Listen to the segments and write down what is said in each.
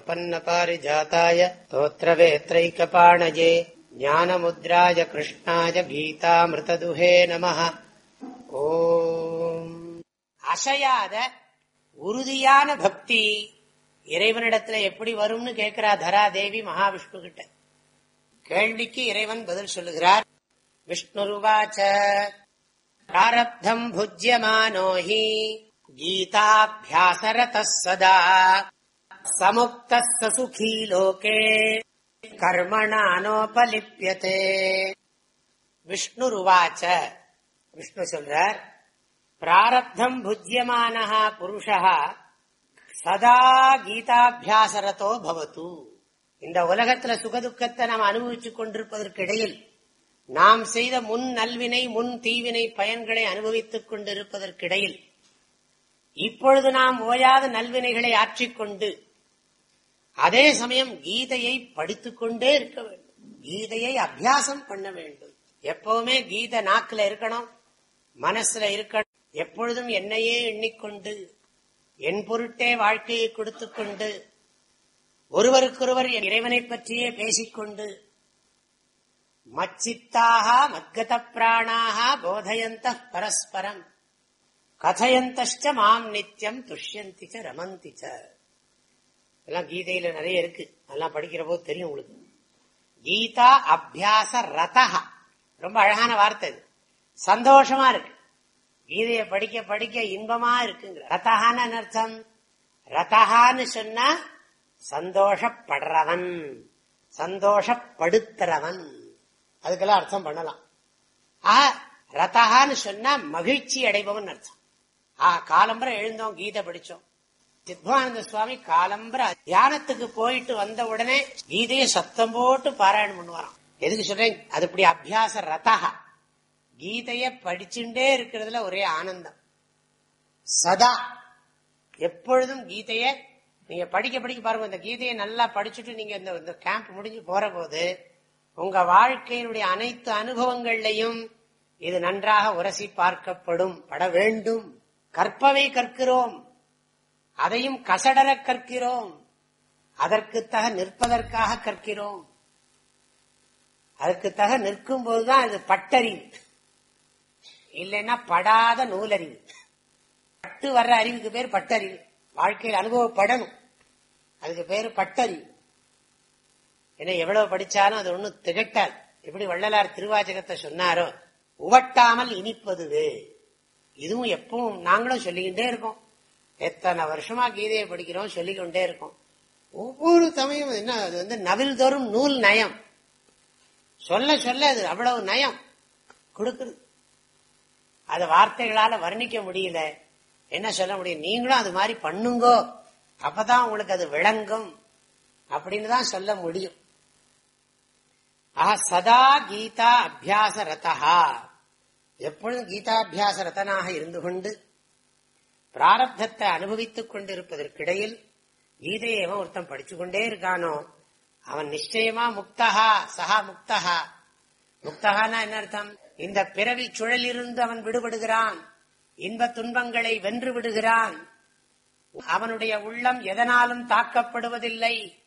प्रपन्नपारिजाताय स्तोत्रवेत्रैकपाणजे ज्ञानमुद्राय कृष्णाय गीतामृतदुहे நமः ஓம் அசையாத உறுதியான பக்தி இறைவனிடத்துல எப்படி வரும்னு கேட்கிறா தரா தேவி மகாவிஷ்ணு கிட்ட கேள்விக்கு இறைவன் பதில் சொல்லுகிறார் விஷ்ணுருவாச்ச பிராரப்தம் புஜ்யமானோ ஹி கீதாபியாசரத சதா சமுக்த சுகீ லோகே கர்மணானோபலிப்பியதே விஷ்ணுருவாச்ச விஷ்ணு சொல்றார் பிராரப்தம் புஜ்யமான புருஷா சதா கீதாபியாசரத்தோ பவத்து இந்த உலகத்துல சுகதுக்கத்தை நாம் அனுபவிச்சுக் கொண்டிருப்பதற்கு இடையில் நாம் செய்த முன் நல்வினை முன் தீவினை பயன்களை அனுபவித்துக் கொண்டிருப்பதற்கிடையில் இப்பொழுது நாம் ஓயாத நல்வினைகளை ஆற்றிக்கொண்டு அதே சமயம் கீதையை படித்துக்கொண்டே இருக்க வேண்டும். கீதையை அபியாசம் பண்ண வேண்டும். எப்பவுமே கீத நாக்குல இருக்கணும் மனசுல இருக்கணும். எப்பொழுதும் என்னையே எண்ணிக்கொண்டு என் பொருட்டே வாழ்க்கையை கொடுத்து கொண்டு ஒருவருக்கொருவர் இறைவனை பற்றியே பேசிக்கொண்டு மச்சித்தாக மத்கத பிராணாக போதையந்த பரஸ்பரம் கதையந்த மாம் நித்தியம் துஷ்யந்தி ரமந்தி எல்லாம் கீதையில நிறைய இருக்கு. அதெல்லாம் படிக்கிற போது தெரியும் உங்களுக்கு. கீதா அபியாச ரதா ரொம்ப அழகான வார்த்தை இது சந்தோஷமா இருக்கு. கீதையை படிக்க படிக்க இன்பமா இருக்குங்கிற. ரதஹான்னு அர்த்தம்? ரதஹான்னு சொன்னா சந்தோஷப்படுறவன். சந்தோஷப்படுத்துறவன். அதுக்கெல்லாம் அர்த்தம் பண்ணலாம். ஆ ரதஹான்னு சொன்னா மகிழ்ச்சி அடைபவன் அர்த்தம். ஆ காலம்பரம் எழுந்தோம் கீதை படிச்சோம். சித்வானந்த சுவாமி காலம்பர தியானத்துக்கு போயிட்டு வந்த உடனே கீதையை சத்தம் போட்டு பாராயணம் பண்ணுவாராம். எதுக்கு சொல்றேன்? அது இப்படி அபியாச ரதா. கீதைய படிச்சுட்டே இருக்கிறதுல ஒரே ஆனந்தம். சதா. எப்பொழுதும் கீதைய நீங்க படிக்க படிக்க பாருங்க. இந்த கீதையை நல்லா படிச்சுட்டு நீங்க இந்த கேம்ப் முடிஞ்சு போற போது உங்க வாழ்க்கையினுடைய அனைத்து அனுபவங்கள்லையும் இது நன்றாக உரசி பார்க்கப்படும். பட வேண்டும். கற்பவை கற்கிறோம். அதையும் கசடர கற்கிறோம். அதற்குத்தக நிற்பதற்காக கற்கிறோம். அதற்குத்தக நிற்கும் போதுதான் அது பட்டறிவு. இல்லைன்னா படாத நூலறிவு. பட்டு வர்ற அறிவுக்கு பேர் பட்டறிவு. வாழ்க்கையில் அனுபவப்படணும். அதுக்கு பேரு பட்டறிவு. ஏன்னா எவ்வளவு படிச்சாலும் அது ஒன்றும் திகட்டாது எப்படி வள்ளலார் திருவாச்சகத்தை சொன்னாரோ உவட்டாமல் இனிப்பதுவே. இதுவும் எப்பவும் நாங்களும் சொல்லிக்கிட்டே இருக்கோம். எத்தனை வருஷமா கீதையை படிக்கிறோம் சொல்லிக்கொண்டே இருக்கும். ஒவ்வொரு சமயம் என்ன அது வந்து நவில் தோறும் நூல் நயம். சொல்ல சொல்ல அது அவ்வளவு நயம் கொடுக்குது. அத வார்த்தைகளால வர்ணிக்க முடியல. என்ன சொல்ல முடியும்? நீங்களும் அது மாதிரி பண்ணுங்கோ. அப்பதான் உங்களுக்கு அது விளங்கும் அப்படின்னு தான் சொல்ல முடியும். ஆஹா சதா கீதா அபியாச ரதா எப்பொழுதும் கீதாபியாச ரத்தனாக இருந்து கொண்டு பிராரப்தத்தை அனுபவித்துக் கொண்டிருப்பதற்கிடையில் கீதையை எவன் ஒருத்தன் படிச்சு கொண்டே இருக்கானோ அவன் நிச்சயமா முக்தகா சஹா முக்தகா முக்தகானா என்ன அர்த்தம்? இந்த பிறவி சுழலிருந்து அவன் விடுபடுகிறான் இன்ப துன்பங்களை வென்று விடுகிறான். அவனுடைய உள்ளம் எதனாலும் தாக்கப்படுவதில்லை.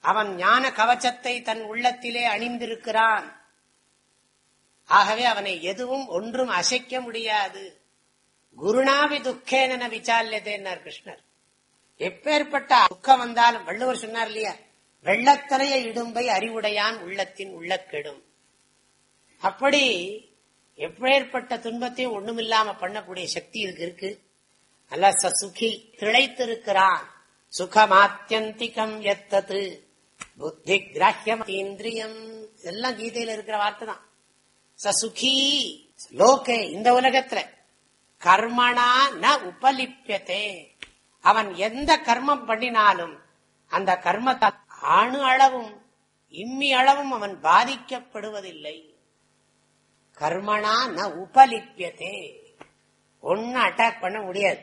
அவன் ஞான கவச்சத்தை தன் உள்ளத்திலே அணிந்திருக்கிறான். ஆகவே அவனை எதுவும் ஒன்றும் அசைக்க முடியாது. குருணாவி துக்கேன விசால்யதேன்னார் கிருஷ்ணர். எப்பேற்பட்ட துக்கம் வந்தாலும் வள்ளுவர் சொன்னார் இல்லையா? வெள்ளத்தலைய இடும்பை அறிவுடையான் உள்ளத்தின் உள்ள கெடும் அப்படி எப்பேற்பட்ட துன்பத்தையும் ஒண்ணுமில்லாம பண்ணக்கூடிய சக்தி இருக்கு இருக்கு. அல்ல சுகி திளைத்திருக்கிறான். சுகமாத்தியந்திகம் எத்தது. புத்தி கிராஹ்யம் இந்திரியம். எல்லாம் கீதையில இருக்கிற வார்த்தை தான் சசுகி லோகே இந்த உலகத்துல. கர்மனா ந உபலிப்பியதே அவன் எந்த கர்மம் பண்ணினாலும் அந்த கர்மத்தால் அணு அளவும் இம்மி அளவும் அவன் பாதிக்கப்படுவதில்லை. கர்மனா ந உபலிப்பியதே ஒன்னு அட்டாக் பண்ண முடியாது.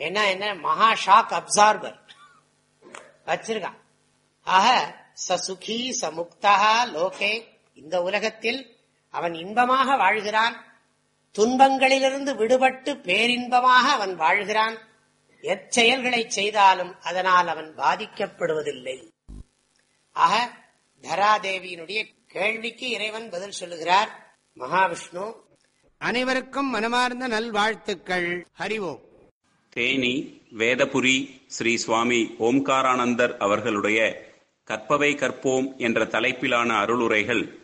என்ன என்ன மகா ஷாக் அப்சார்பர் வச்சிருக்கான் ஆக சசுகி சமுக்தா லோகே இந்த உலகத்தில் அவன் இன்பமாக வாழ்கிறான். துன்பங்களிலிருந்து விடுபட்டு பேரின்பமாக அவன் வாழ்கிறான். எச்செயல்களை செய்தாலும் அதனால் அவன் பாதிக்கப்படுவதில்லை. ஆக தராதேவியினுடைய கேள்விக்கு இறைவன் பதில் சொல்லுகிறார். மகாவிஷ்ணு அனைவருக்கும் மனமார்ந்த நல்வாழ்த்துக்கள். ஹரிவோம் தேனி வேதபுரி ஸ்ரீ சுவாமி ஓம்காரானந்தர் அவர்களுடைய கற்பவை கற்போம் என்ற தலைப்பிலான அருளுரைகள்